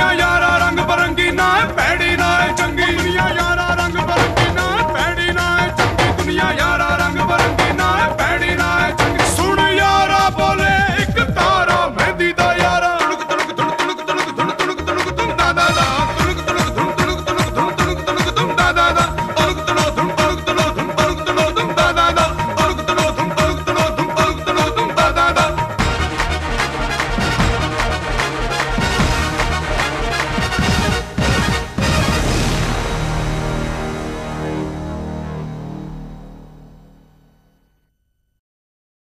Yeah. yo.